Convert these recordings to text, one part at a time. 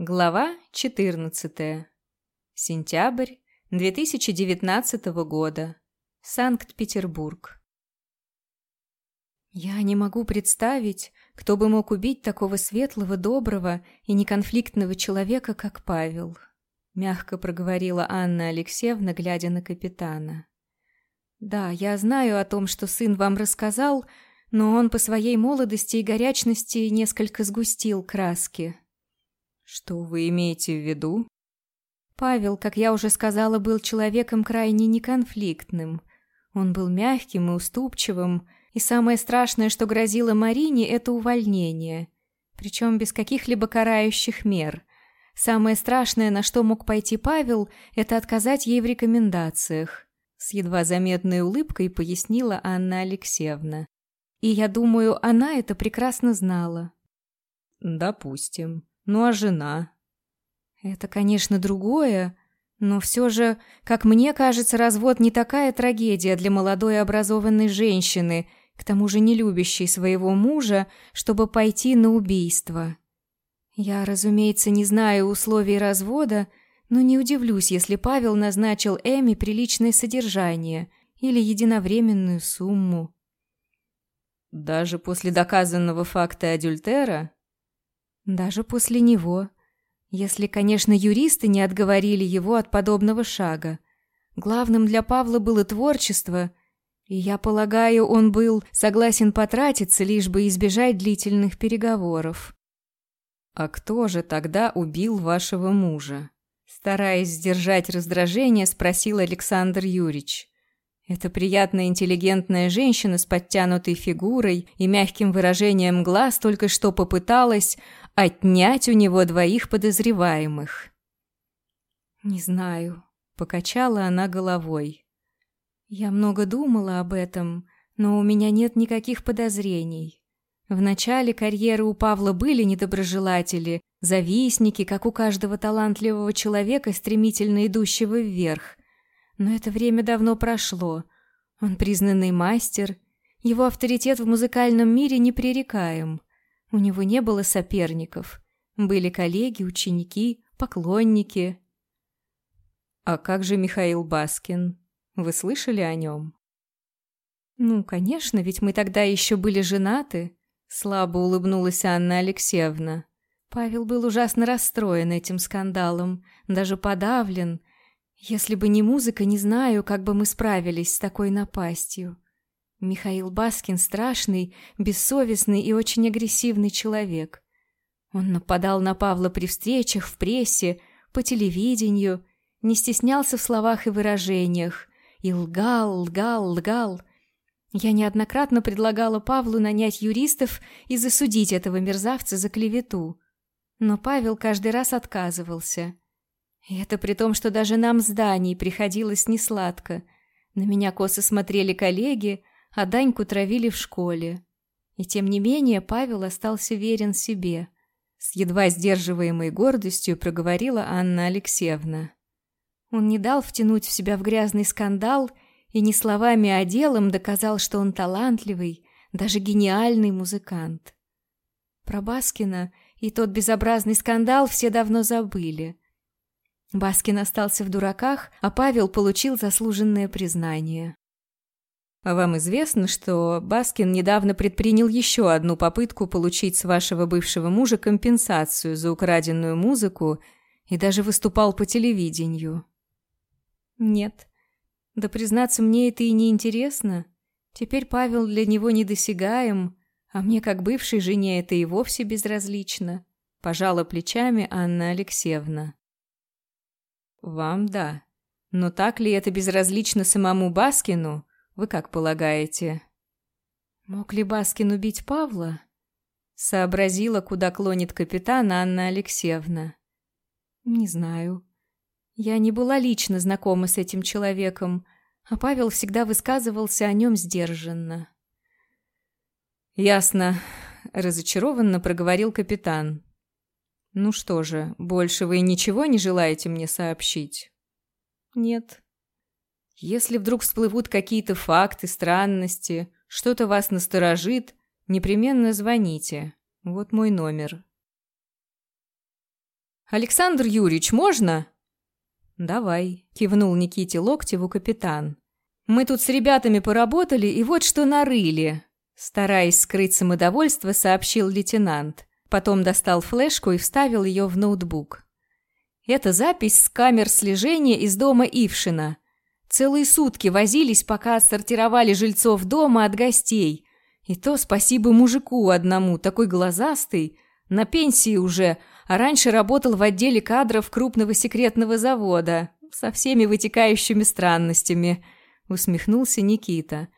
Глава 14. Сентябрь 2019 года. Санкт-Петербург. Я не могу представить, кто бы мог убить такого светлого, доброго и неконфликтного человека, как Павел. Мягко проговорила Анна Алексеевна, глядя на капитана. Да, я знаю о том, что сын вам рассказал, но он по своей молодости и горячности несколько сгустил краски. Что вы имеете в виду? Павел, как я уже сказала, был человеком крайне неконфликтным. Он был мягким и уступчивым, и самое страшное, что грозило Марине, это увольнение. Причем без каких-либо карающих мер. Самое страшное, на что мог пойти Павел, это отказать ей в рекомендациях. С едва заметной улыбкой пояснила Анна Алексеевна. И я думаю, она это прекрасно знала. «Допустим», ну а жена? Это, конечно, другое, но все же, как мне кажется, развод не такая трагедия для молодой образованной женщины, к тому же не любящей своего мужа, чтобы пойти на убийство. Я, разумеется, не знаю условий развода, но не удивлюсь, если Павел назначил Эми приличное содержание или единовременную сумму. Даже после доказанного факта адюльтера? Даже после него. Если, конечно, юристы не отговорили его от подобного шага. Главным для Павла было творчество, и я полагаю, он был согласен потратиться, лишь бы избежать длительных переговоров. «А кто же тогда убил вашего мужа?» Стараясь сдержать раздражение, спросил Александр Юрьевич. Эта приятная интеллигентная женщина с подтянутой фигурой и мягким выражением глаз только что попыталась отнять у него двоих подозреваемых. «Не знаю», — покачала она головой. «Я много думала об этом, но у меня нет никаких подозрений. В начале карьеры у Павла были недоброжелатели, завистники, как у каждого талантливого человека, стремительно идущего вверх. Но это время давно прошло. Он признанный мастер, его авторитет в музыкальном мире непререкаем. У него не было соперников. Были коллеги, ученики, поклонники. А как же Михаил Баскин? Вы слышали о нем? Ну, конечно, ведь мы тогда еще были женаты. Слабо улыбнулась Анна Алексеевна. Павел был ужасно расстроен этим скандалом, даже подавлен, если бы не музыка, не знаю, как бы мы справились с такой напастью. Михаил Баскин страшный, бессовестный и очень агрессивный человек. Он нападал на Павла при встречах, в прессе, по телевидению, не стеснялся в словах и выражениях, и лгал, лгал, лгал. Я неоднократно предлагала Павлу нанять юристов и засудить этого мерзавца за клевету. Но Павел каждый раз отказывался — и это при том, что даже нам зданий приходилось несладко. На меня косо смотрели коллеги, а Даньку травили в школе. И тем не менее Павел остался верен себе. С едва сдерживаемой гордостью проговорила Анна Алексеевна. Он не дал втянуть в себя в грязный скандал и не словами, а делом доказал, что он талантливый, даже гениальный музыкант. Про Баскина и тот безобразный скандал все давно забыли. Баскин остался в дураках, а Павел получил заслуженное признание. Вам известно, что Баскин недавно предпринял еще одну попытку получить с вашего бывшего мужа компенсацию за украденную музыку и даже выступал по телевидению? Нет. Да признаться, мне это и не интересно. Теперь Павел для него недосягаем, а мне, как бывшей жене, это и вовсе безразлично. Пожала плечами Анна Алексеевна. Вам да. Но так ли это безразлично самому Баскину, вы как полагаете? Мог ли Баскин убить Павла? Сообразила, куда клонит капитан Анна Алексеевна. Не знаю. Я не была лично знакома с этим человеком, а Павел всегда высказывался о нем сдержанно. «Ясно», — разочарованно проговорил капитан. Ну что же, больше вы ничего не желаете мне сообщить? Нет. Если вдруг всплывут какие-то факты, странности, что-то вас насторожит, непременно звоните. Вот мой номер. «Александр Юрьевич, можно?» «Давай», – кивнул Никите Локтеву капитан. «Мы тут с ребятами поработали и вот что нарыли», – стараясь скрыть самодовольство, сообщил лейтенант. Потом достал флешку и вставил ее в ноутбук. Это запись с камер слежения из дома Ившина. Целые сутки возились, пока отсортировали жильцов дома от гостей. И то спасибо мужику одному, такой глазастый, на пенсии уже, а раньше работал в отделе кадров крупного секретного завода, со всеми вытекающими странностями, усмехнулся Никита.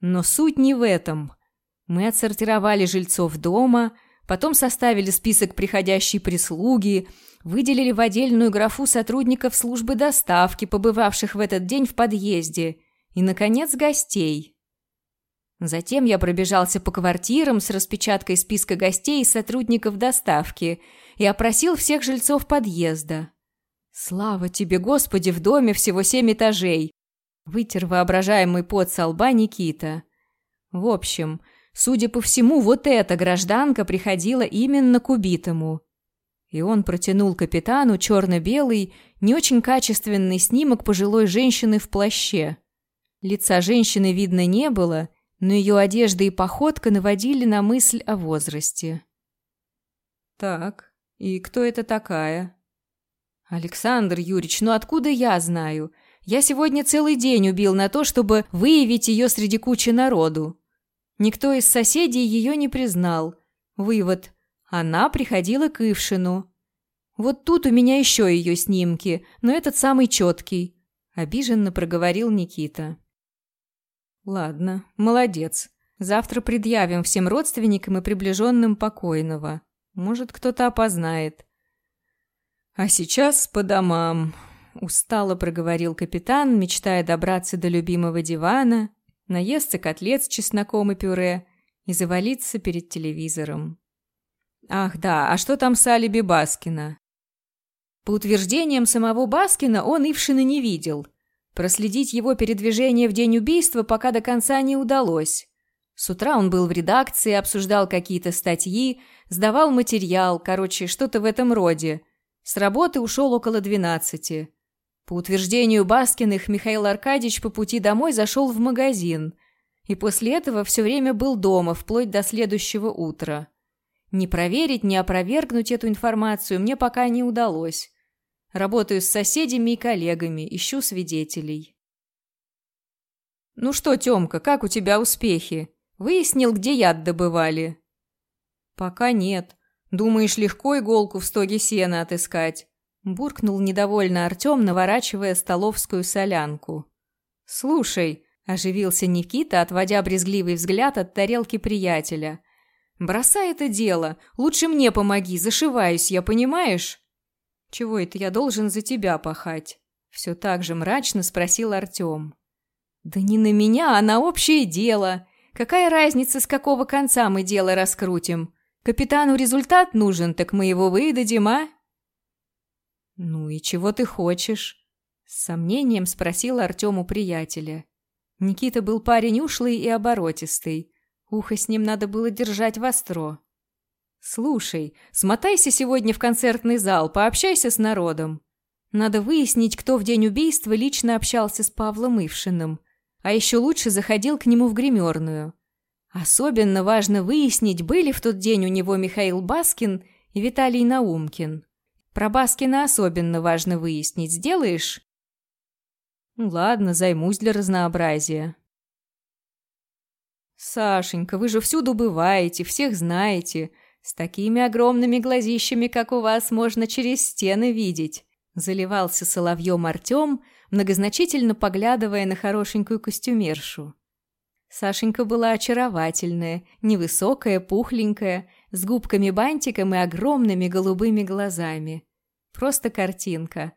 Но суть не в этом. Мы отсортировали жильцов дома, потом составили список приходящей прислуги, выделили в отдельную графу сотрудников службы доставки, побывавших в этот день в подъезде, и, наконец, гостей. Затем я пробежался по квартирам с распечаткой списка гостей и сотрудников доставки и опросил всех жильцов подъезда. «Слава тебе, Господи, в доме всего семь этажей!» Вытер воображаемый пот со лба Никита. В общем, судя по всему, вот эта гражданка приходила именно к убитому. И он протянул капитану черно-белый, не очень качественный снимок пожилой женщины в плаще. Лица женщины видно не было, но ее одежда и походка наводили на мысль о возрасте. «Так, и кто это такая?» «Александр Юрьевич, ну откуда я знаю? Я сегодня целый день убил на то, чтобы выявить ее среди кучи народу. Никто из соседей ее не признал. Вывод – она приходила к Ившину. Вот тут у меня еще ее снимки, но этот самый четкий. Обиженно проговорил Никита. Ладно, молодец. Завтра предъявим всем родственникам и приближенным покойного. Может, кто-то опознает. А сейчас по домам. Устало проговорил капитан, мечтая добраться до любимого дивана, наесться котлет с чесноком и пюре и завалиться перед телевизором. Ах да, а что там с алиби Баскина? По утверждениям самого Баскина, он Ившина не видел. Проследить его передвижение в день убийства пока до конца не удалось. С утра он был в редакции, обсуждал какие-то статьи, сдавал материал, короче, что-то в этом роде. С работы ушел около двенадцати. По утверждению Баскиных, Михаил Аркадьевич по пути домой зашел в магазин. И после этого все время был дома, вплоть до следующего утра. Не проверить, не опровергнуть эту информацию мне пока не удалось. Работаю с соседями и коллегами, ищу свидетелей. «Ну что, Тёмка, как у тебя успехи? Выяснил, где яд добывали?» «Пока нет. Думаешь, легко иголку в стоге сена отыскать?» Буркнул недовольно Артём, наворачивая столовскую солянку. «Слушай», – оживился Никита, отводя брезгливый взгляд от тарелки приятеля – Бросай это дело. Лучше мне помоги, зашиваюсь я, понимаешь? Чего это я должен за тебя пахать? Все так же мрачно спросил Артем. Да не на меня, а на общее дело. Какая разница, с какого конца мы дело раскрутим? Капитану результат нужен, так мы его выдадим, а? Ну и чего ты хочешь? С сомнением спросил Артем у приятеля. Никита был парень ушлый и оборотистый. Ухо с ним надо было держать востро. «Слушай, смотайся сегодня в концертный зал, пообщайся с народом. Надо выяснить, кто в день убийства лично общался с Павлом Ившиным, а еще лучше заходил к нему в гримерную. Особенно важно выяснить, были в тот день у него Михаил Баскин и Виталий Наумкин. Про Баскина особенно важно выяснить. Сделаешь?» «Ну ладно, займусь для разнообразия», «Сашенька, вы же всюду бываете, всех знаете. С такими огромными глазищами, как у вас, можно через стены видеть». Заливался соловьем Артем, многозначительно поглядывая на хорошенькую костюмершу. Сашенька была очаровательная, невысокая, пухленькая, с губками-бантиком и огромными голубыми глазами. Просто картинка.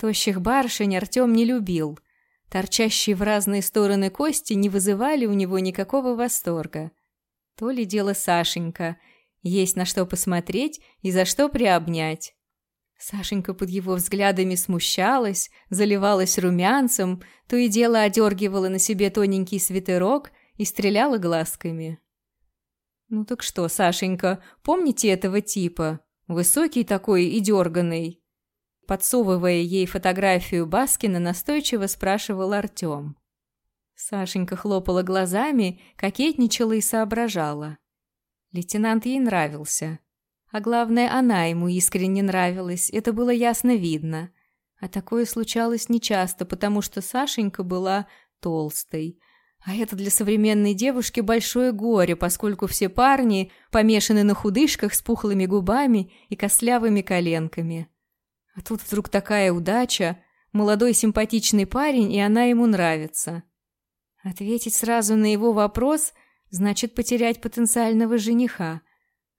Тощих барышень Артем не любил – Торчащие в разные стороны кости не вызывали у него никакого восторга. То ли дело Сашенька. Есть на что посмотреть и за что приобнять. Сашенька под его взглядами смущалась, заливалась румянцем, то и дело одергивала на себе тоненький свитерок и стреляла глазками. «Ну так что, Сашенька, помните этого типа? Высокий такой и дерганый. Подсовывая ей фотографию Баскина, настойчиво спрашивал Артем. Сашенька хлопала глазами, кокетничала и соображала. Лейтенант ей нравился. А главное, она ему искренне нравилась, это было ясно видно. А такое случалось нечасто, потому что Сашенька была толстой. А это для современной девушки большое горе, поскольку все парни помешаны на худышках с пухлыми губами и костлявыми коленками. А тут вдруг такая удача, молодой симпатичный парень, и она ему нравится. Ответить сразу на его вопрос значит потерять потенциального жениха.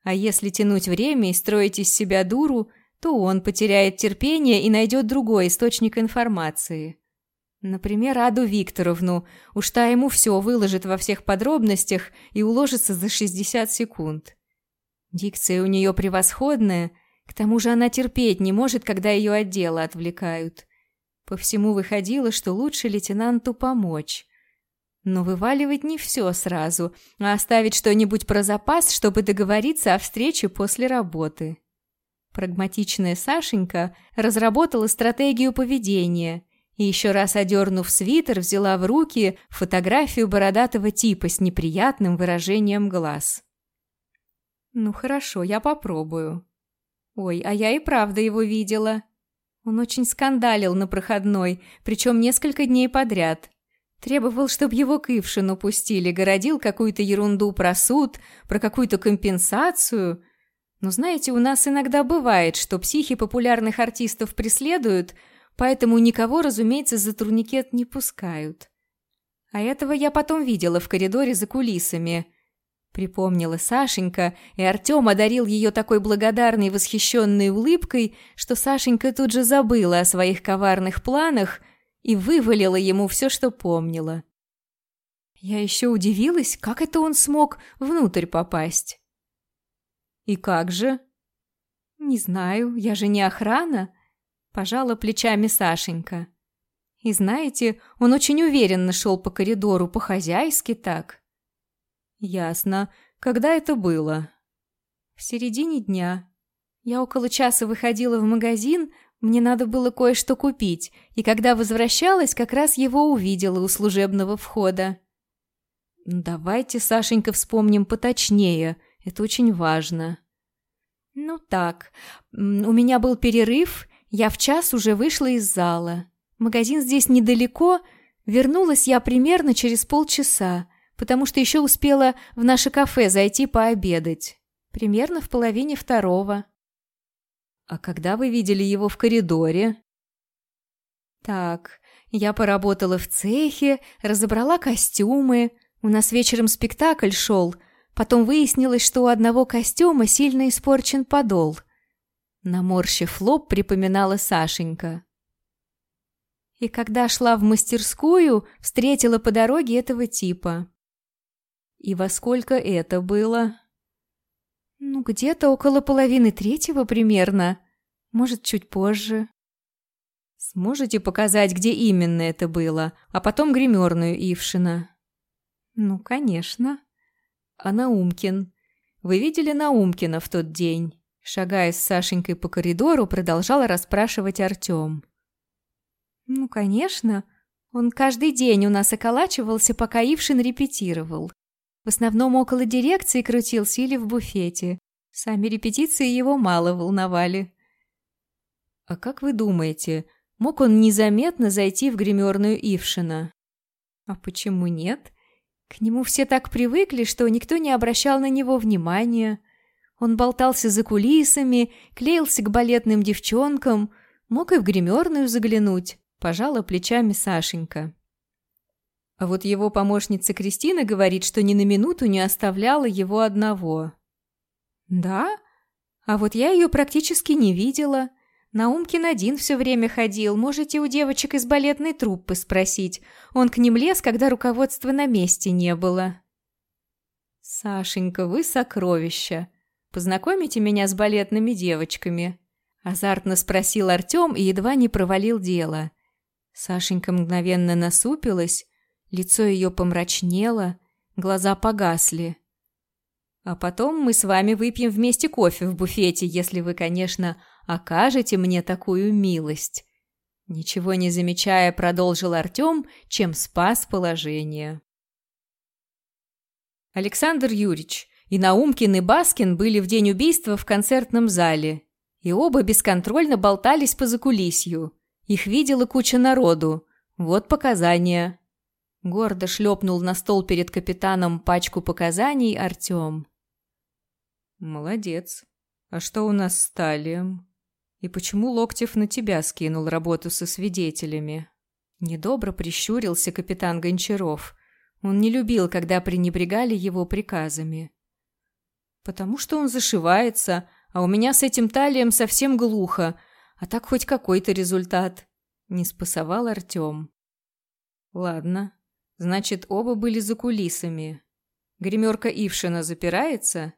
А если тянуть время и строить из себя дуру, то он потеряет терпение и найдет другой источник информации. Например, Аду Викторовну. Уж та ему все выложит во всех подробностях и уложится за 60 секунд. Дикция у нее превосходная, к тому же она терпеть не может, когда ее от дела отвлекают. По всему выходило, что лучше лейтенанту помочь. Но вываливать не все сразу, а оставить что-нибудь про запас, чтобы договориться о встрече после работы. Прагматичная Сашенька разработала стратегию поведения и, еще раз одернув свитер, взяла в руки фотографию бородатого типа с неприятным выражением глаз. «Ну хорошо, я попробую». «Ой, а я и правда его видела». Он очень скандалил на проходной, причем несколько дней подряд. Требовал, чтобы его к Ившину пустили, городил какую-то ерунду про суд, про какую-то компенсацию. Но знаете, у нас иногда бывает, что психи популярных артистов преследуют, поэтому никого, разумеется, за турникет не пускают. А этого я потом видела в коридоре за кулисами. Припомнила Сашенька, и Артем одарил ее такой благодарной восхищенной улыбкой, что Сашенька тут же забыла о своих коварных планах и вывалила ему все, что помнила. Я еще удивилась, как это он смог внутрь попасть. «И как же?» «Не знаю, я же не охрана», — пожала плечами Сашенька. «И знаете, он очень уверенно шел по коридору, по-хозяйски так». «Ясно. Когда это было?» «В середине дня. Я около часа выходила в магазин, мне надо было кое-что купить, и когда возвращалась, как раз его увидела у служебного входа. «Давайте, Сашенька, вспомним поточнее. Это очень важно». «Ну так, у меня был перерыв, я в час уже вышла из зала. Магазин здесь недалеко, вернулась я примерно через полчаса, потому что еще успела в наше кафе зайти пообедать. Примерно в половине второго». «А когда вы видели его в коридоре?» «Так, я поработала в цехе, разобрала костюмы. У нас вечером спектакль шел. Потом выяснилось, что у одного костюма сильно испорчен подол». Наморщив лоб, припоминала Сашенька. И когда шла в мастерскую, встретила по дороге этого типа. «И во сколько это было?» Ну, где-то около половины третьего примерно. Может, чуть позже. Сможете показать, где именно это было, а потом гримерную Ившина? Ну, конечно. А Наумкин? Вы видели Наумкина в тот день? Шагая с Сашенькой по коридору, продолжал расспрашивать Артем. Ну, конечно. Он каждый день у нас околачивался, пока Ившин репетировал. В основном около дирекции крутился или в буфете. Сами репетиции его мало волновали. «А как вы думаете, мог он незаметно зайти в гримерную Ившина?» «А почему нет? К нему все так привыкли, что никто не обращал на него внимания. Он болтался за кулисами, клеился к балетным девчонкам, мог и в гримерную заглянуть», – пожала плечами Сашенька. А вот его помощница Кристина говорит, что ни на минуту не оставляла его одного. «Да? А вот я ее практически не видела. Наумкин один все время ходил, можете у девочек из балетной труппы спросить. Он к ним лез, когда руководства на месте не было». «Сашенька, вы сокровища. Познакомите меня с балетными девочками?» Азартно спросил Артем и едва не провалил дело. Сашенька мгновенно насупилась, Лицо ее помрачнело, глаза погасли. А потом мы с вами выпьем вместе кофе в буфете, если вы, конечно, окажете мне такую милость. Ничего не замечая, продолжил Артем, чем спас положение. Александр Юрьевич, и Наумкин, и Баскин были в день убийства в концертном зале, и оба бесконтрольно болтались по закулисью. Их видела куча народу. Вот показания. Гордо шлепнул на стол перед капитаном пачку показаний Артем. «Молодец. А что у нас с Талием? И почему Локтев на тебя скинул работу со свидетелями?» Недобро прищурился капитан Гончаров. Он не любил, когда пренебрегали его приказами. «Потому что он зашивается, а у меня с этим талием совсем глухо, а так хоть какой-то результат», — не спасовал Артем. «Ладно, значит, оба были за кулисами. Гримерка Ившина запирается?»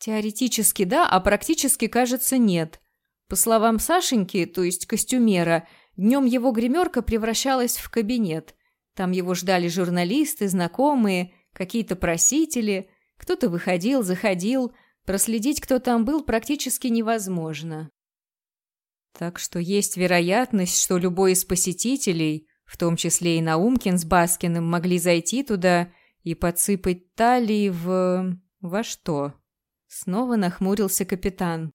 Теоретически да, а практически, кажется, нет. По словам Сашеньки, то есть костюмера, днем его гримерка превращалась в кабинет. Там его ждали журналисты, знакомые, какие-то просители. Кто-то выходил, заходил. Проследить, кто там был, практически невозможно. Так что есть вероятность, что любой из посетителей, в том числе и Наумкин с Баскиным, могли зайти туда и подсыпать талии в... во что? Снова нахмурился капитан.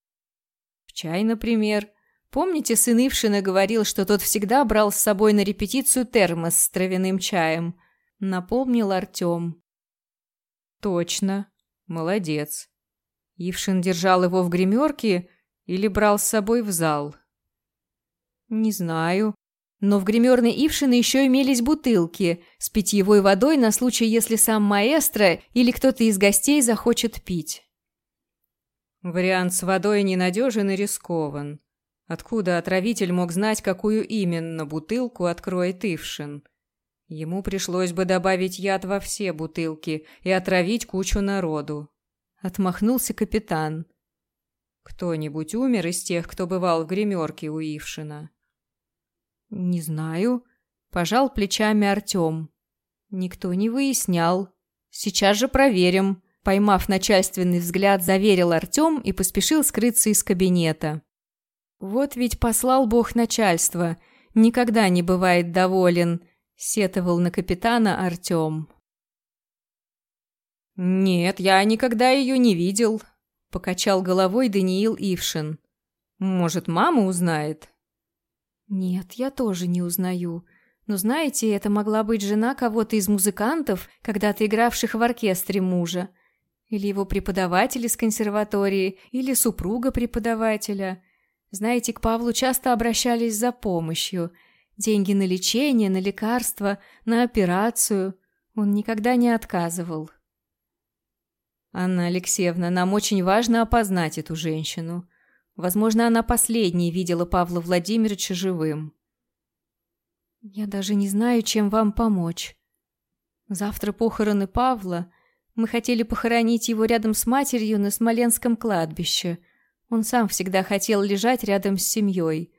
В чай, например. Помните, сын Ившина говорил, что тот всегда брал с собой на репетицию термос с травяным чаем? Напомнил Артем. Точно. Молодец. Ившин держал его в гримерке или брал с собой в зал? Не знаю. Но в гримерной Ившины еще имелись бутылки с питьевой водой на случай, если сам маэстро или кто-то из гостей захочет пить. Вариант с водой ненадежен и рискован. Откуда отравитель мог знать, какую именно бутылку откроет Ившин? Ему пришлось бы добавить яд во все бутылки и отравить кучу народу. Отмахнулся капитан. Кто-нибудь умер из тех, кто бывал в гримерке у Ившина? Не знаю. Пожал плечами Артем. Никто не выяснял. Сейчас же проверим. Поймав начальственный взгляд, заверил Артем и поспешил скрыться из кабинета. «Вот ведь послал бог начальства, никогда не бывает доволен», — сетовал на капитана Артем. «Нет, я никогда ее не видел», — покачал головой Даниил Ившин. «Может, мама узнает?» «Нет, я тоже не узнаю. Но знаете, это могла быть жена кого-то из музыкантов, когда-то игравших в оркестре мужа. Или его преподаватель из консерватории, или супруга преподавателя. Знаете, к Павлу часто обращались за помощью. Деньги на лечение, на лекарства, на операцию. Он никогда не отказывал. «Анна Алексеевна, нам очень важно опознать эту женщину. Возможно, она последней видела Павла Владимировича живым». «Я даже не знаю, чем вам помочь. Завтра похороны Павла, мы хотели похоронить его рядом с матерью на Смоленском кладбище. Он сам всегда хотел лежать рядом с семьей.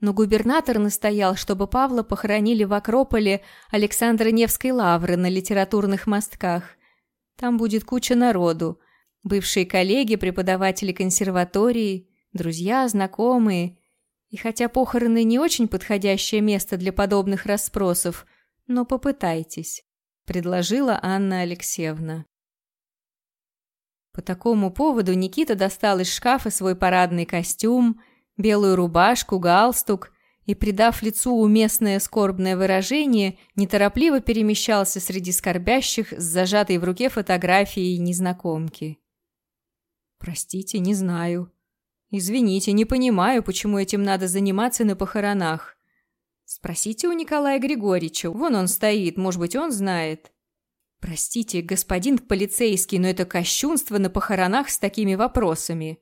Но губернатор настоял, чтобы Павла похоронили в Акрополе Александра Невской лавры на литературных мостках. Там будет куча народу. Бывшие коллеги, преподаватели консерватории, друзья, знакомые. И хотя похороны не очень подходящее место для подобных расспросов, но попытайтесь, предложила Анна Алексеевна. По такому поводу Никита достал из шкафа свой парадный костюм, белую рубашку, галстук и, придав лицу уместное скорбное выражение, неторопливо перемещался среди скорбящих с зажатой в руке фотографией незнакомки. «Простите, не знаю. Извините, не понимаю, почему этим надо заниматься на похоронах. Спросите у Николая Григорьевича, вон он стоит, может быть, он знает». «Простите, господин полицейский, но это кощунство на похоронах с такими вопросами».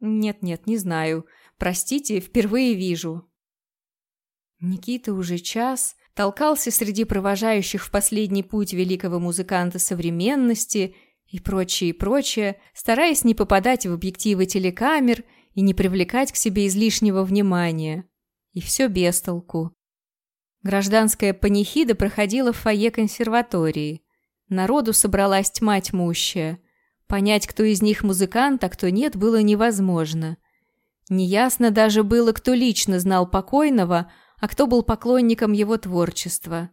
«Нет-нет, не знаю. Простите, впервые вижу». Никита уже час толкался среди провожающих в последний путь великого музыканта современности и прочее, и прочее, стараясь не попадать в объективы телекамер и не привлекать к себе излишнего внимания. И все без толку. Гражданская панихида проходила в фойе консерватории. Народу собралась тьма тьмущая. Понять, кто из них музыкант, а кто нет, было невозможно. Неясно даже было, кто лично знал покойного, а кто был поклонником его творчества.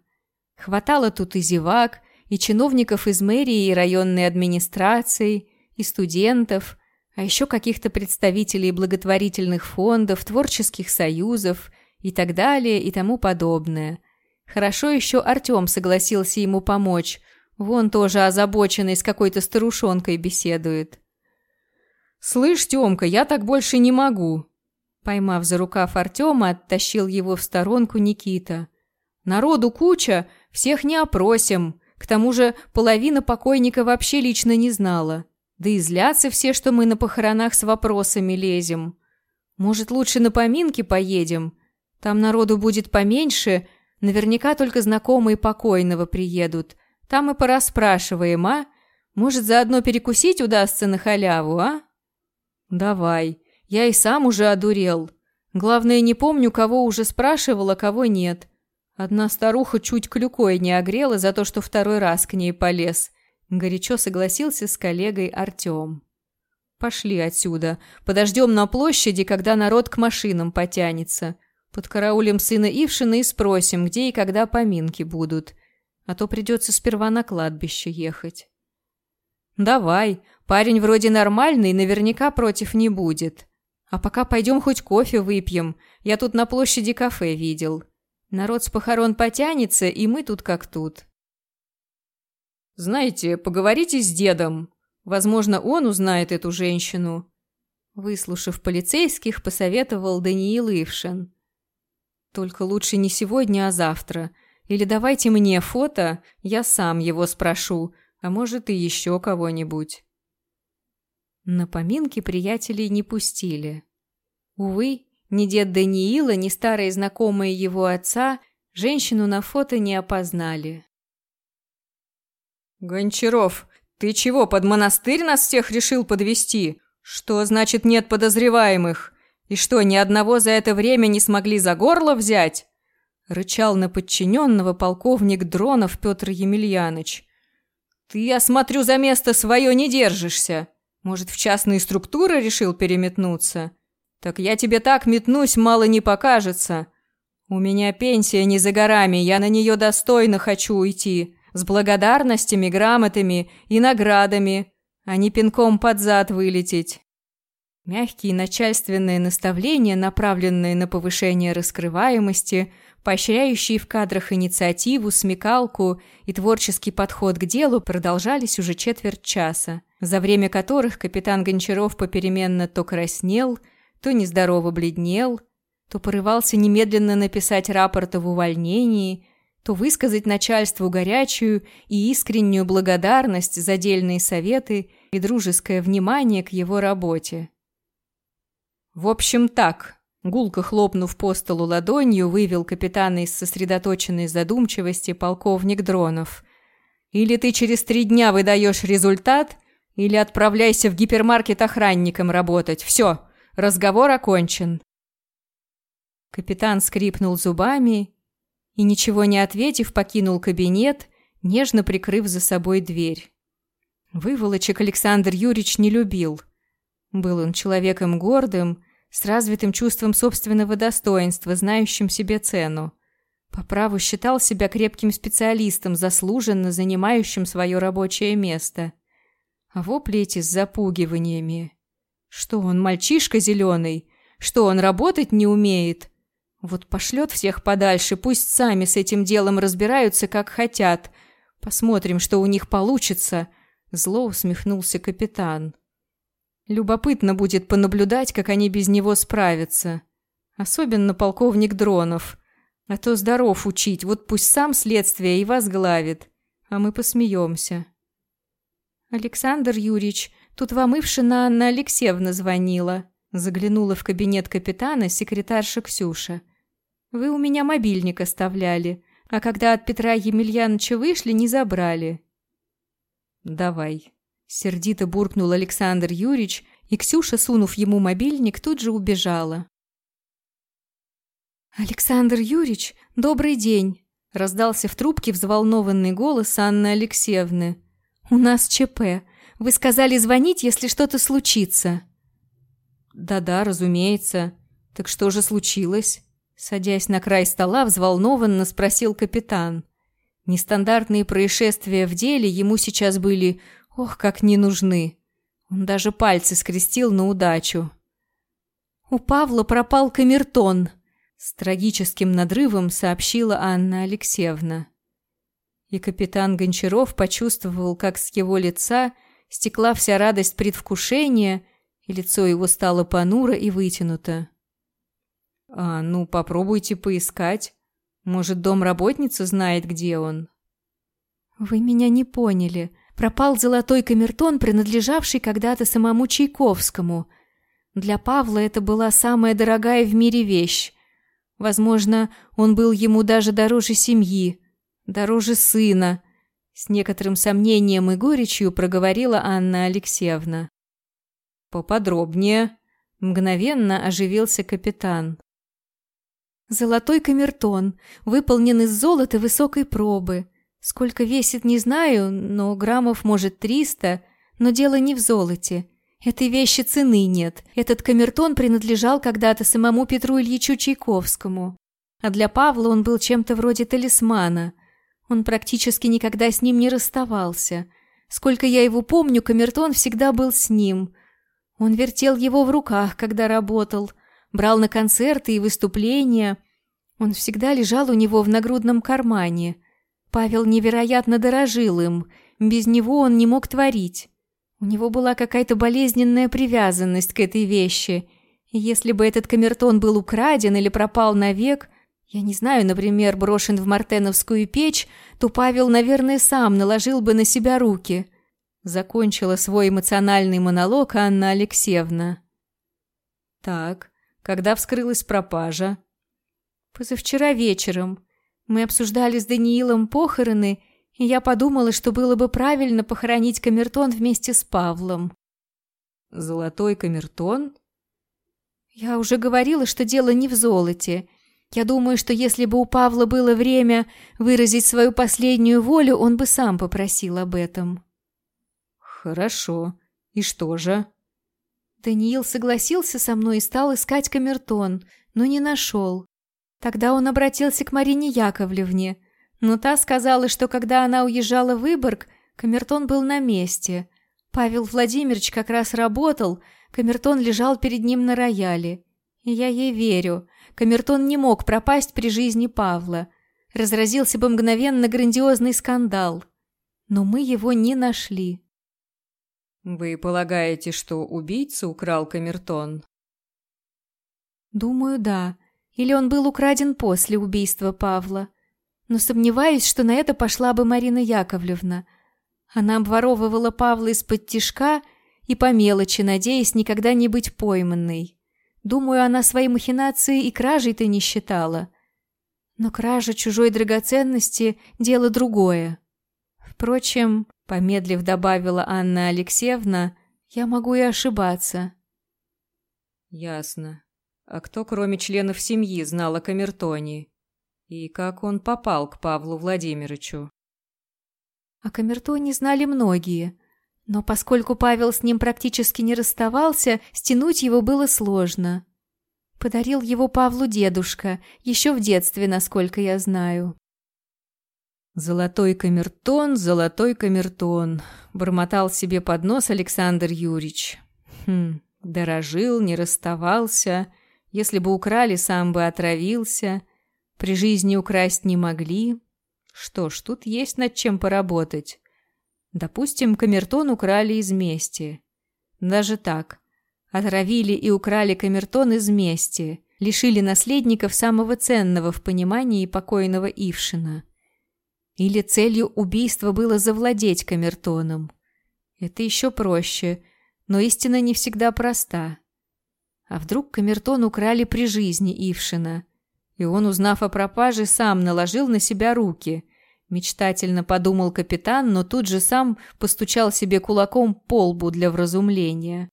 Хватало тут и зевак, и чиновников из мэрии и районной администрации, и студентов, а еще каких-то представителей благотворительных фондов, творческих союзов и так далее и тому подобное. Хорошо еще Артем согласился ему помочь, вон тоже озабоченный с какой-то старушонкой беседует. «Слышь, Тёмка, я так больше не могу!» Поймав за рукав Артема, оттащил его в сторонку Никита. «Народу куча, всех не опросим. К тому же половина покойника вообще лично не знала. Да и злятся все, что мы на похоронах с вопросами лезем. Может, лучше на поминки поедем? Там народу будет поменьше, наверняка только знакомые покойного приедут. Там и порасспрашиваем, а? Может, заодно перекусить удастся на халяву, а?» «Давай. Я и сам уже одурел. Главное, не помню, кого уже спрашивал, а кого нет. Одна старуха чуть клюкой не огрела за то, что второй раз к ней полез. Горячо согласился с коллегой Артем. «Пошли отсюда. Подождем на площади, когда народ к машинам потянется. Подкараулим сына Ившина и спросим, где и когда поминки будут. А то придется сперва на кладбище ехать». «Давай. Парень вроде нормальный, наверняка против не будет. А пока пойдем хоть кофе выпьем. Я тут на площади кафе видел. Народ с похорон потянется, и мы тут как тут». «Знаете, поговорите с дедом. Возможно, он узнает эту женщину». Выслушав полицейских, посоветовал Даниил Ившин. «Только лучше не сегодня, а завтра. Или давайте мне фото, я сам его спрошу, а может и еще кого-нибудь». На поминки приятелей не пустили. Увы, ни дед Даниила, ни старые знакомые его отца женщину на фото не опознали. «Гончаров, ты чего, под монастырь нас всех решил подвести? Что значит нет подозреваемых? И что, ни одного за это время не смогли за горло взять?» Рычал на подчиненного полковник Дронов Петр Емельяныч. «Ты, я смотрю, за место свое не держишься. Может, в частные структуры решил переметнуться? Так я тебе так метнусь, мало не покажется. У меня пенсия не за горами, я на нее достойно хочу уйти с благодарностями, грамотами и наградами, а не пинком под зад вылететь. Мягкие начальственные наставления, направленные на повышение раскрываемости, поощряющие в кадрах инициативу, смекалку и творческий подход к делу, продолжались уже четверть часа, за время которых капитан Гончаров попеременно то краснел, то нездорово бледнел, то порывался немедленно написать рапорт об увольнении, то высказать начальству горячую и искреннюю благодарность за дельные советы и дружеское внимание к его работе. В общем, так, гулко хлопнув по столу ладонью, вывел капитана из сосредоточенной задумчивости полковник Дронов. Или ты через три дня выдаешь результат, или отправляйся в гипермаркет охранником работать. Все, разговор окончен. Капитан скрипнул зубами и, ничего не ответив, покинул кабинет, нежно прикрыв за собой дверь. Выволочек Александр Юрьевич не любил. Был он человеком гордым, с развитым чувством собственного достоинства, знающим себе цену. По праву считал себя крепким специалистом, заслуженно занимающим свое рабочее место. А вопли эти с запугиваниями. Что он, мальчишка зеленый? Что он работать не умеет? Вот пошлет всех подальше, пусть сами с этим делом разбираются, как хотят. Посмотрим, что у них получится. Зло усмехнулся капитан. Любопытно будет понаблюдать, как они без него справятся. Особенно полковник Дронов. А то здоров учить, вот пусть сам следствие и возглавит. А мы посмеемся. Александр Юрьевич, тут вам Ившина Анна Алексеевна звонила. Заглянула в кабинет капитана секретарша Ксюша. Вы у меня мобильник оставляли, а когда от Петра Емельяновича вышли, не забрали». «Давай», — сердито буркнул Александр Юрьевич, и Ксюша, сунув ему мобильник, тут же убежала. «Александр Юрьевич, добрый день!» — раздался в трубке взволнованный голос Анны Алексеевны. «У нас ЧП. Вы сказали звонить, если что-то случится». «Да-да, разумеется. Так что же случилось?» Садясь на край стола, взволнованно спросил капитан. Нестандартные происшествия в деле ему сейчас были, ох, как не нужны. Он даже пальцы скрестил на удачу. «У Павла пропал камертон», — с трагическим надрывом сообщила Анна Алексеевна. И капитан Гончаров почувствовал, как с его лица стекла вся радость предвкушения, и лицо его стало понуро и вытянуто. «А, ну, попробуйте поискать. Может, домработница знает, где он?» «Вы меня не поняли. Пропал золотой камертон, принадлежавший когда-то самому Чайковскому. Для Павла это была самая дорогая в мире вещь. Возможно, он был ему даже дороже семьи, дороже сына. С некоторым сомнением и горечью проговорила Анна Алексеевна. «Поподробнее», — мгновенно оживился капитан. «Золотой камертон, выполнен из золота высокой пробы. Сколько весит, не знаю, но граммов, может, триста, но дело не в золоте. Этой вещи цены нет. Этот камертон принадлежал когда-то самому Петру Ильичу Чайковскому. А для Павла он был чем-то вроде талисмана. Он практически никогда с ним не расставался. Сколько я его помню, камертон всегда был с ним. Он вертел его в руках, когда работал, брал на концерты и выступления. Он всегда лежал у него в нагрудном кармане. Павел невероятно дорожил им, без него он не мог творить. У него была какая-то болезненная привязанность к этой вещи. И если бы этот камертон был украден или пропал навек, я не знаю, например, брошен в мартеновскую печь, то Павел, наверное, сам наложил бы на себя руки. Закончила свой эмоциональный монолог Анна Алексеевна. Так, когда вскрылась пропажа? Позавчера вечером. Мы обсуждали с Даниилом похороны, и я подумала, что было бы правильно похоронить камертон вместе с Павлом. Золотой камертон? Я уже говорила, что дело не в золоте. Я думаю, что если бы у Павла было время выразить свою последнюю волю, он бы сам попросил об этом. Хорошо. И что же? Даниил согласился со мной и стал искать камертон, но не нашел. Тогда он обратился к Марине Яковлевне, но та сказала, что когда она уезжала в Выборг, камертон был на месте. Павел Владимирович как раз работал, камертон лежал перед ним на рояле. И я ей верю. Камертон не мог пропасть при жизни Павла. Разразился бы мгновенно грандиозный скандал. Но мы его не нашли. «Вы полагаете, что убийца украл камертон?» «Думаю, да. Или он был украден после убийства Павла. Но сомневаюсь, что на это пошла бы Марина Яковлевна. Она обворовывала Павла из-под тишка и по мелочи, надеясь никогда не быть пойманной. Думаю, она свои махинации и кражей-то не считала. Но кража чужой драгоценности – дело другое. Впрочем, помедлив добавила Анна Алексеевна, я могу и ошибаться. Ясно. А кто, кроме членов семьи, знал о камертоне? И как он попал к Павлу Владимировичу? О камертоне знали многие, но поскольку Павел с ним практически не расставался, стянуть его было сложно. Подарил его Павлу дедушка, еще в детстве, насколько я знаю. «Золотой камертон, золотой камертон», — бормотал себе под нос Александр Юрьевич. «Хм, дорожил, не расставался, если бы украли, сам бы отравился. При жизни украсть не могли. Что ж, тут есть над чем поработать. Допустим, камертон украли из мести. Даже так. Отравили и украли камертон из мести. Лишили наследников самого ценного в понимании покойного Ившина. Или целью убийства было завладеть камертоном. Это еще проще, но истина не всегда проста. А вдруг камертон украли при жизни Ившина? И он, узнав о пропаже, сам наложил на себя руки. Мечтательно подумал капитан, но тут же сам постучал себе кулаком по лбу для вразумления.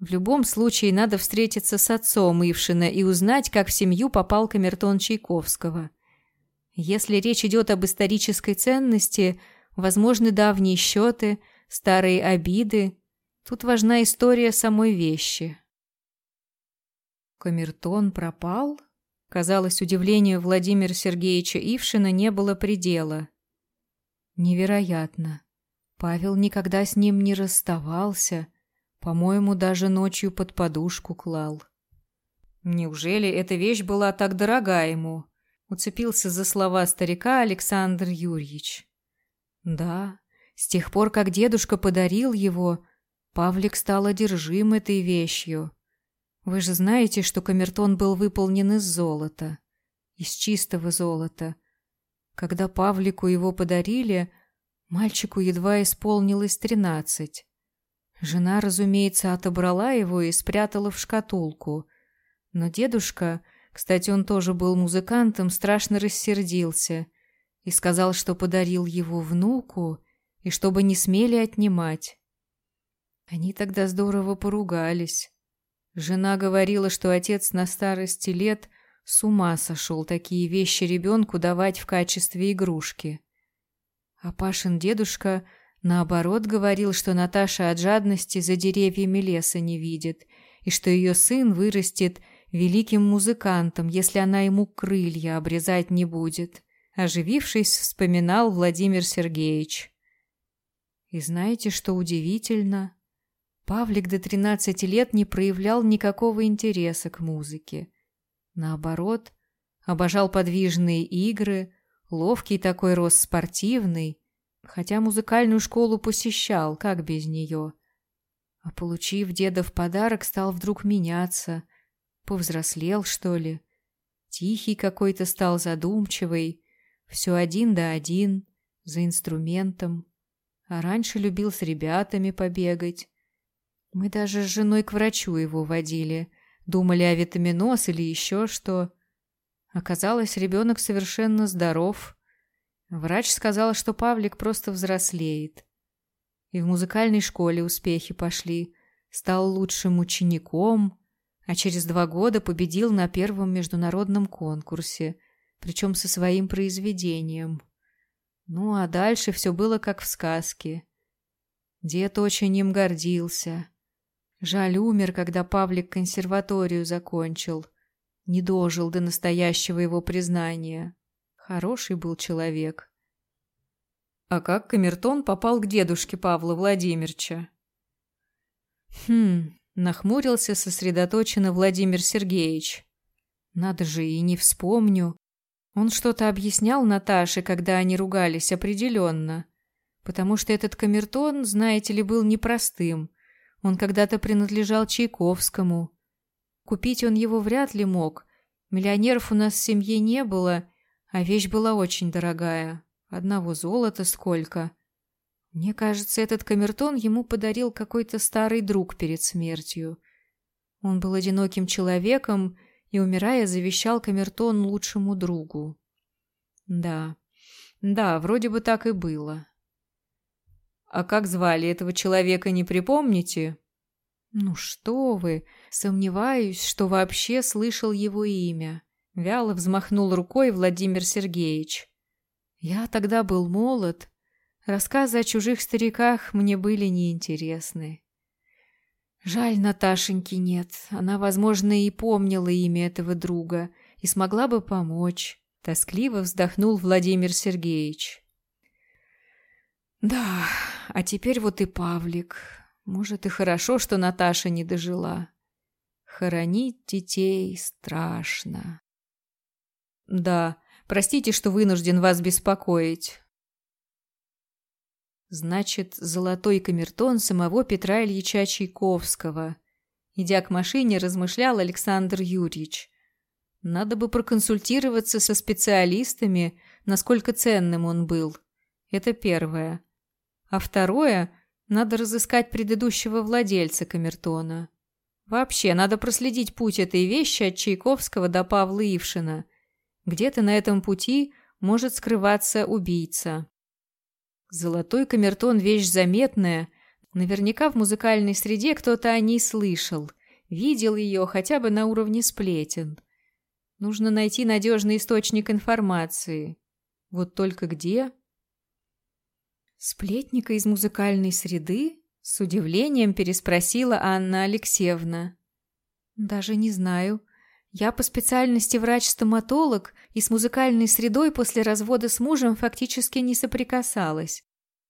В любом случае надо встретиться с отцом Ившина и узнать, как в семью попал камертон Чайковского. Если речь идет об исторической ценности, возможны давние счеты, старые обиды. Тут важна история самой вещи. Камертон пропал? Казалось, удивлению Владимира Сергеевича Ившина не было предела. Невероятно. Павел никогда с ним не расставался, по-моему, даже ночью под подушку клал. Неужели эта вещь была так дорога ему? Уцепился за слова старика Александр Юрьевич. Да, с тех пор, как дедушка подарил его, Павлик стал одержим этой вещью. Вы же знаете, что камертон был выполнен из золота, из чистого золота. Когда Павлику его подарили, мальчику едва исполнилось тринадцать. Жена, разумеется, отобрала его и спрятала в шкатулку. Но дедушка, кстати, он тоже был музыкантом, страшно рассердился и сказал, что подарил его внуку и чтобы не смели отнимать. Они тогда здорово поругались. Жена говорила, что отец на старости лет с ума сошел такие вещи ребенку давать в качестве игрушки. А Пашин дедушка, наоборот, говорил, что Наташа от жадности за деревьями леса не видит, и что ее сын вырастет великим музыкантом, если она ему крылья обрезать не будет. Оживившись, вспоминал Владимир Сергеевич. И знаете, что удивительно? Павлик до 13 лет не проявлял никакого интереса к музыке. Наоборот, обожал подвижные игры, ловкий такой рос спортивный, хотя музыкальную школу посещал, как без нее. А получив деда в подарок, стал вдруг меняться. Повзрослел, что ли? Тихий какой-то стал задумчивый, все один да один, за инструментом. А раньше любил с ребятами побегать. Мы даже с женой к врачу его водили. Думали о витаминоз или еще что. Оказалось, ребенок совершенно здоров. Врач сказал, что Павлик просто взрослеет. И в музыкальной школе успехи пошли. Стал лучшим учеником, а через два года победил на первом международном конкурсе, причем со своим произведением. Ну, а дальше все было как в сказке. Дед очень им гордился. Жаль, умер, когда Павлик консерваторию закончил. Не дожил до настоящего его признания. Хороший был человек. А как камертон попал к дедушке Павла Владимировича? Хм, нахмурился сосредоточенно Владимир Сергеевич. Надо же, и не вспомню. Он что-то объяснял Наташе, когда они ругались, определенно. Потому что этот камертон, знаете ли, был непростым. Он когда-то принадлежал Чайковскому. Купить он его вряд ли мог. Миллионеров у нас в семье не было, а вещь была очень дорогая. Одного золота сколько. Мне кажется, этот камертон ему подарил какой-то старый друг перед смертью. Он был одиноким человеком и, умирая, завещал камертон лучшему другу. Да, да, вроде бы так и было. А как звали этого человека, не припомните? Ну что вы, сомневаюсь, что вообще слышал его имя. Вяло взмахнул рукой Владимир Сергеевич. Я тогда был молод. Рассказы о чужих стариках мне были неинтересны. Жаль, Наташеньки нет. Она, возможно, и помнила имя этого друга и смогла бы помочь. Тоскливо вздохнул Владимир Сергеевич. Да, а теперь вот и Павлик. Может, и хорошо, что Наташа не дожила. Хоронить детей страшно. Да, простите, что вынужден вас беспокоить. Значит, золотой камертон самого Петра Ильича Чайковского. Идя к машине, размышлял Александр Юрьевич. Надо бы проконсультироваться со специалистами, насколько ценным он был. Это первое. А второе, надо разыскать предыдущего владельца камертона. Вообще, надо проследить путь этой вещи от Чайковского до Павла Ившина. Где-то на этом пути может скрываться убийца. Золотой камертон – вещь заметная. Наверняка в музыкальной среде кто-то о ней слышал, видел ее хотя бы на уровне сплетен. Нужно найти надежный источник информации. Вот только где? Сплетника из музыкальной среды? С удивлением переспросила Анна Алексеевна. Даже не знаю. Я по специальности врач-стоматолог и с музыкальной средой после развода с мужем фактически не соприкасалась.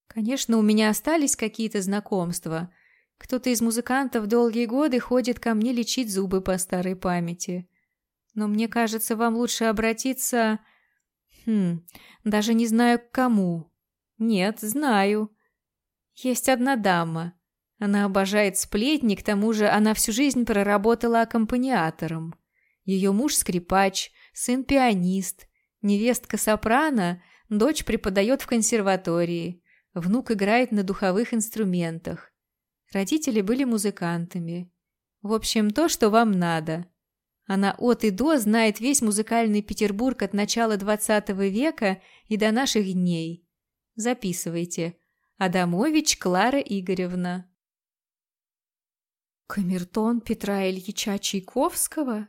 Конечно, у меня остались какие-то знакомства. Кто-то из музыкантов долгие годы ходит ко мне лечить зубы по старой памяти. Но мне кажется, вам лучше обратиться... Хм, даже не знаю к кому. Нет, знаю. Есть одна дама. Она обожает сплетни, к тому же она всю жизнь проработала аккомпаниатором. Ее муж скрипач, сын пианист, невестка сопрано, дочь преподает в консерватории, внук играет на духовых инструментах. Родители были музыкантами. В общем, то, что вам надо. Она от и до знает весь музыкальный Петербург от начала XX века и до наших дней. Записывайте. Адамович Клара Игоревна. Камертон Петра Ильича Чайковского?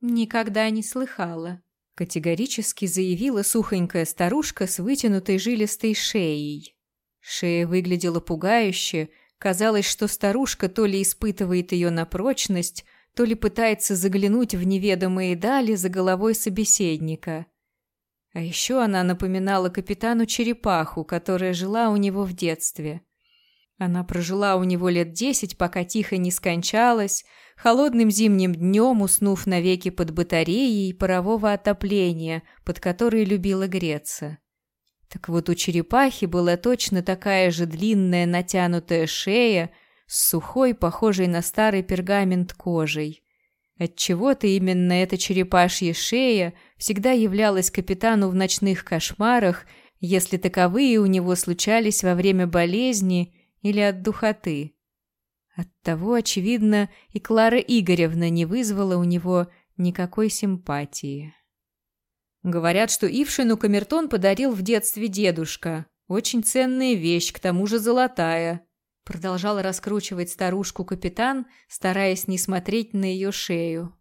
Никогда не слыхала. Категорически заявила сухонькая старушка с вытянутой жилистой шеей. Шея выглядела пугающе, казалось, что старушка то ли испытывает ее на прочность, то ли пытается заглянуть в неведомые дали за головой собеседника. А еще она напоминала капитану Черепаху, которая жила у него в детстве. Она прожила у него лет десять, пока тихо не скончалась, холодным зимним днем уснув навеки под батареей парового отопления, под которой любила греться. Так вот у черепахи была точно такая же длинная натянутая шея, с сухой, похожей на старый пергамент кожей. Отчего-то именно эта черепашья шея всегда являлась капитану в ночных кошмарах, если таковые у него случались во время болезни или от духоты. Оттого, очевидно, и Клара Игоревна не вызвала у него никакой симпатии. Говорят, что Ившину камертон подарил в детстве дедушка. Очень ценная вещь, к тому же золотая. Продолжал раскручивать старушку капитан, стараясь не смотреть на ее шею.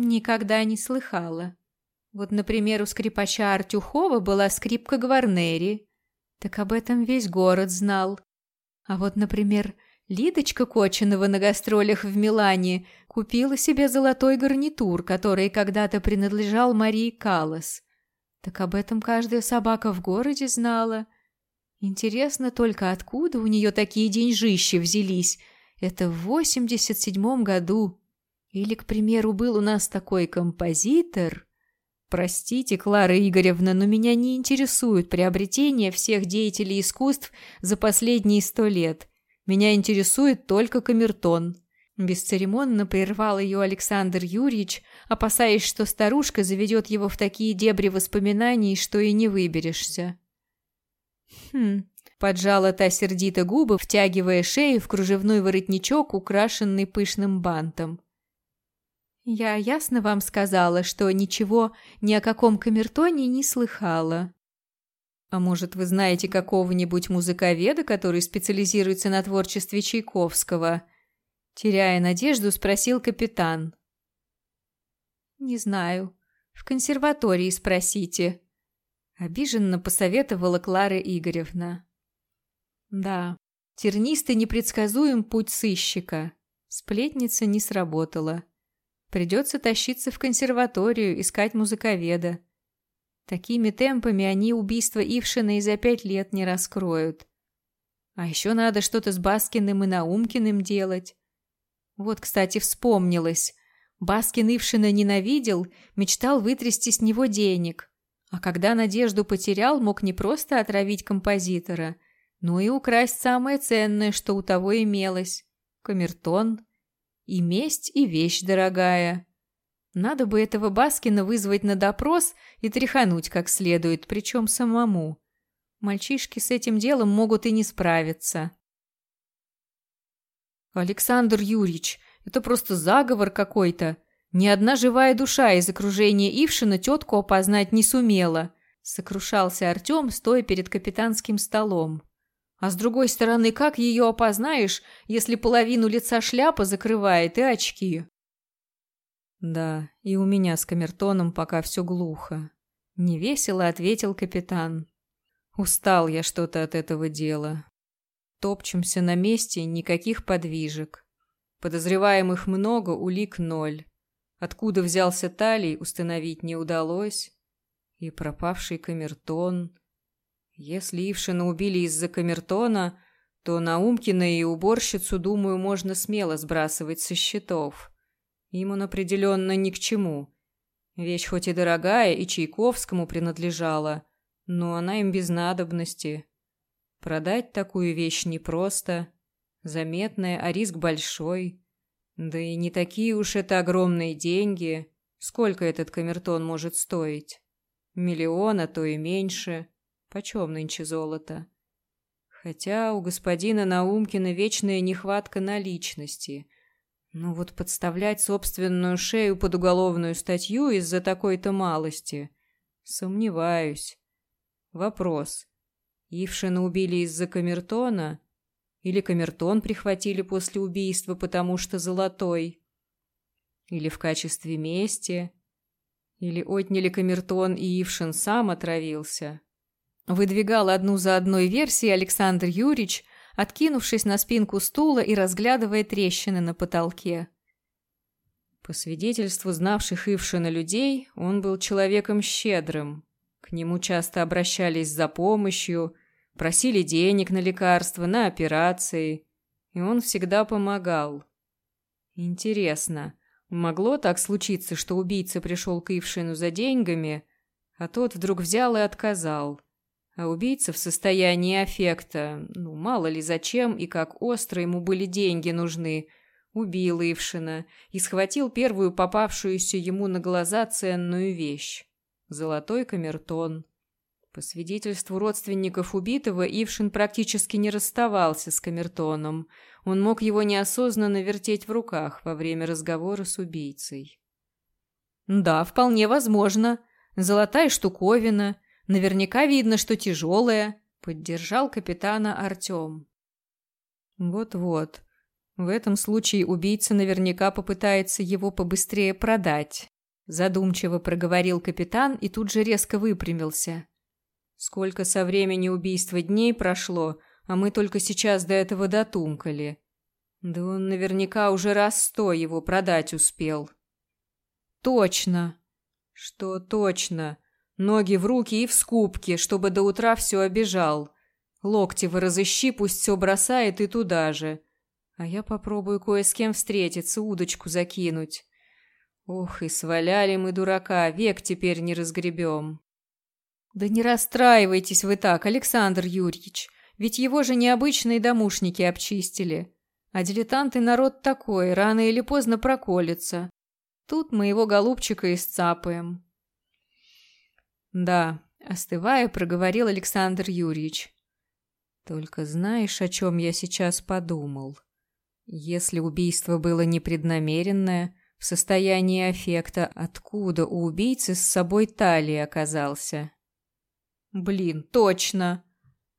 Никогда не слыхала. Вот, например, у скрипача Артюхова была скрипка Гварнери. Так об этом весь город знал. А вот, например, Лидочка Кочинова на гастролях в Милане купила себе золотой гарнитур, который когда-то принадлежал Марии Каллас. Так об этом каждая собака в городе знала — Интересно только, откуда у нее такие деньжищи взялись? Это в восемьдесят седьмом году. Или, к примеру, был у нас такой композитор... Простите, Клара Игоревна, но меня не интересует приобретение всех деятелей искусств за последние сто лет. Меня интересует только камертон. Бесцеремонно прервал ее Александр Юрьевич, опасаясь, что старушка заведет его в такие дебри воспоминаний, что и не выберешься. Хм, поджала та сердито губы, втягивая шею в кружевной воротничок, украшенный пышным бантом. Я ясно вам сказала, что ничего ни о каком камертоне не слыхала. А может, вы знаете какого-нибудь музыковеда, который специализируется на творчестве Чайковского? Теряя надежду, спросил капитан. Не знаю. В консерватории спросите, Обиженно посоветовала Клара Игоревна. Да, тернистый непредсказуем путь сыщика. Сплетница не сработала. Придется тащиться в консерваторию, искать музыковеда. Такими темпами они убийство Ившина и за пять лет не раскроют. А еще надо что-то с Баскиным и Наумкиным делать. Вот, кстати, вспомнилось. Баскин Ившина ненавидел, мечтал вытрясти с него денег. А когда надежду потерял, мог не просто отравить композитора, но и украсть самое ценное, что у того имелось — камертон. И месть, и вещь дорогая. Надо бы этого Баскина вызвать на допрос и тряхануть как следует, причем самому. Мальчишки с этим делом могут и не справиться. «Александр Юрьевич, это просто заговор какой-то», ни одна живая душа из окружения Ившина тетку опознать не сумела. Сокрушался Артем, стоя перед капитанским столом. А с другой стороны, как ее опознаешь, если половину лица шляпа закрывает и очки? Да, и у меня с камертоном пока все глухо. Невесело ответил капитан. Устал я что-то от этого дела. Топчемся на месте, никаких подвижек. Подозреваемых много, улик ноль. Откуда взялся талий, установить не удалось. И пропавший камертон. Если Ившина убили из-за камертона, то Наумкина и уборщицу, думаю, можно смело сбрасывать со счетов. Им он определенно ни к чему. Вещь хоть и дорогая, и Чайковскому принадлежала, но она им без надобности. Продать такую вещь непросто. Заметная, а риск большой. Да и не такие уж это огромные деньги. Сколько этот камертон может стоить? Миллион, а то и меньше. Почем нынче золото? Хотя у господина Наумкина вечная нехватка наличности. Ну вот подставлять собственную шею под уголовную статью из-за такой-то малости. Сомневаюсь. Вопрос. Ившина убили из-за камертона? Или камертон прихватили после убийства, потому что золотой? Или в качестве мести? Или отняли камертон, и Ившин сам отравился? Выдвигал одну за одной версии Александр Юрьевич, откинувшись на спинку стула и разглядывая трещины на потолке. По свидетельству знавших Ившина людей, он был человеком щедрым. К нему часто обращались за помощью, просили денег на лекарства, на операции, и он всегда помогал. Интересно, могло так случиться, что убийца пришел к Ившину за деньгами, а тот вдруг взял и отказал? А убийца в состоянии аффекта, ну, мало ли зачем и как остро ему были деньги нужны, убил Ившина и схватил первую попавшуюся ему на глаза ценную вещь – золотой камертон. По свидетельству родственников убитого, Ившин практически не расставался с камертоном. Он мог его неосознанно вертеть в руках во время разговора с убийцей. «Да, вполне возможно. Золотая штуковина – Наверняка видно, что тяжелая», — поддержал капитана Артем. «Вот-вот. В этом случае убийца наверняка попытается его побыстрее продать», — задумчиво проговорил капитан и тут же резко выпрямился. «Сколько со времени убийства дней прошло, а мы только сейчас до этого дотумкали. Да он наверняка уже раз сто его продать успел». «Точно!» «Что точно?» Ноги в руки и в скупки, чтобы до утра все обижал. Локти вы разыщи, пусть все бросает и туда же. А я попробую кое с кем встретиться, удочку закинуть. Ох, и сваляли мы дурака, век теперь не разгребем. Да не расстраивайтесь вы так, Александр Юрьевич, ведь его же необычные домушники обчистили. А дилетанты народ такой, рано или поздно проколется. Тут мы его голубчика исцапаем. «Да», — остывая, проговорил Александр Юрьевич. «Только знаешь, о чем я сейчас подумал? Если убийство было непреднамеренное, в состоянии аффекта, откуда у убийцы с собой талии оказался?» «Блин, точно!»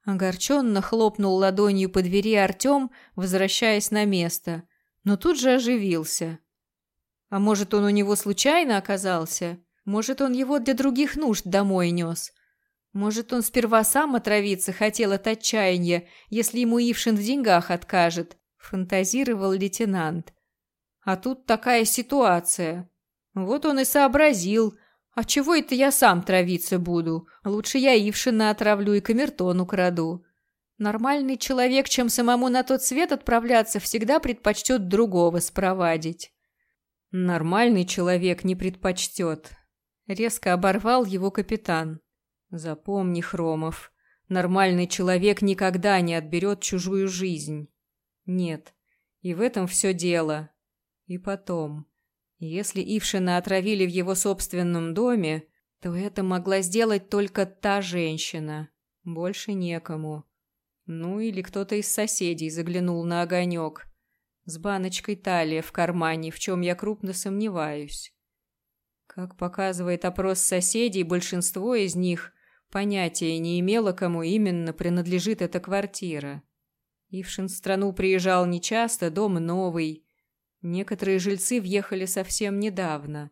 Огорченно хлопнул ладонью по двери Артем, возвращаясь на место, но тут же оживился. «А может, он у него случайно оказался?» Может, он его для других нужд домой нес. Может, он сперва сам отравиться хотел от отчаяния, если ему Ившин в деньгах откажет, фантазировал лейтенант. А тут такая ситуация. Вот он и сообразил. А чего это я сам травиться буду? Лучше я Ившина отравлю и камертон украду. Нормальный человек, чем самому на тот свет отправляться, всегда предпочтет другого спровадить. Нормальный человек не предпочтет, Резко оборвал его капитан. Запомни, Хромов, нормальный человек никогда не отберет чужую жизнь. Нет, и в этом все дело. И потом, если Ившина отравили в его собственном доме, то это могла сделать только та женщина. Больше некому. Ну или кто-то из соседей заглянул на огонек. С баночкой талия в кармане, в чем я крупно сомневаюсь. Как показывает опрос соседей, большинство из них понятия не имело, кому именно принадлежит эта квартира. Ившин в страну приезжал нечасто, дом новый. Некоторые жильцы въехали совсем недавно.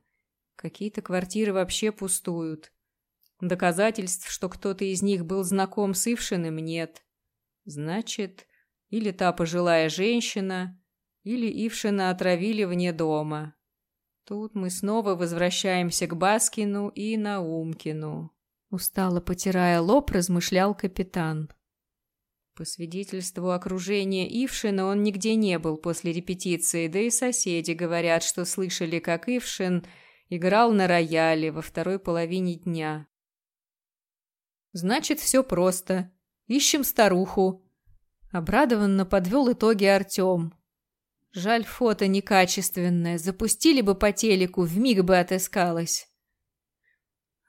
Какие-то квартиры вообще пустуют. Доказательств, что кто-то из них был знаком с Ившиным, нет. Значит, или та пожилая женщина, или Ившина отравили вне дома. Тут мы снова возвращаемся к Баскину и Наумкину. Устало потирая лоб, размышлял капитан. По свидетельству окружения Ившина, он нигде не был после репетиции, да и соседи говорят, что слышали, как Ившин играл на рояле во второй половине дня. Значит, все просто. Ищем старуху. Обрадованно подвел итоги Артем. Жаль, фото некачественное. Запустили бы по телеку, вмиг бы отыскалось.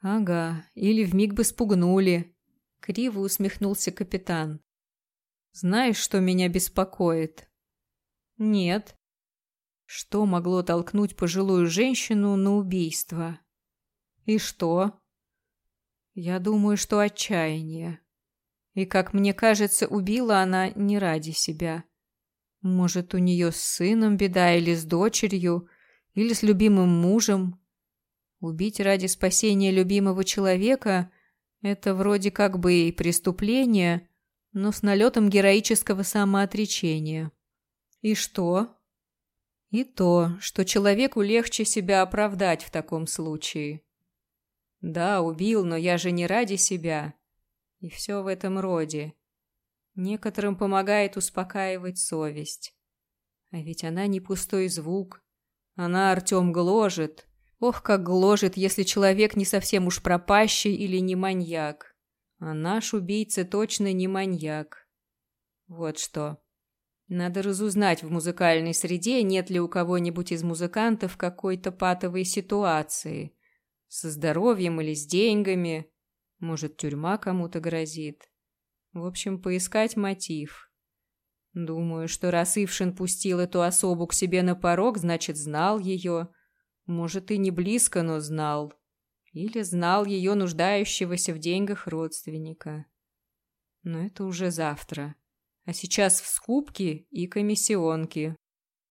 Ага, или вмиг бы спугнули. Криво усмехнулся капитан. Знаешь, что меня беспокоит? Нет. Что могло толкнуть пожилую женщину на убийство? И что? Я думаю, что отчаяние. И, как мне кажется, убила она не ради себя. Может, у нее с сыном беда или с дочерью, или с любимым мужем. Убить ради спасения любимого человека – это вроде как бы и преступление, но с налетом героического самоотречения. И что? И то, что человеку легче себя оправдать в таком случае. Да, убил, но я же не ради себя. И все в этом роде. Некоторым помогает успокаивать совесть. А ведь она не пустой звук. Она Артем гложет. Ох, как гложет, если человек не совсем уж пропащий или не маньяк. А наш убийца точно не маньяк. Вот что. Надо разузнать в музыкальной среде, нет ли у кого-нибудь из музыкантов какой-то патовой ситуации. Со здоровьем или с деньгами. Может, тюрьма кому-то грозит. В общем, поискать мотив. Думаю, что раз Ившин пустил эту особу к себе на порог, значит, знал ее. Может, и не близко, но знал. Или знал ее нуждающегося в деньгах родственника. Но это уже завтра. А сейчас в скупки и комиссионки.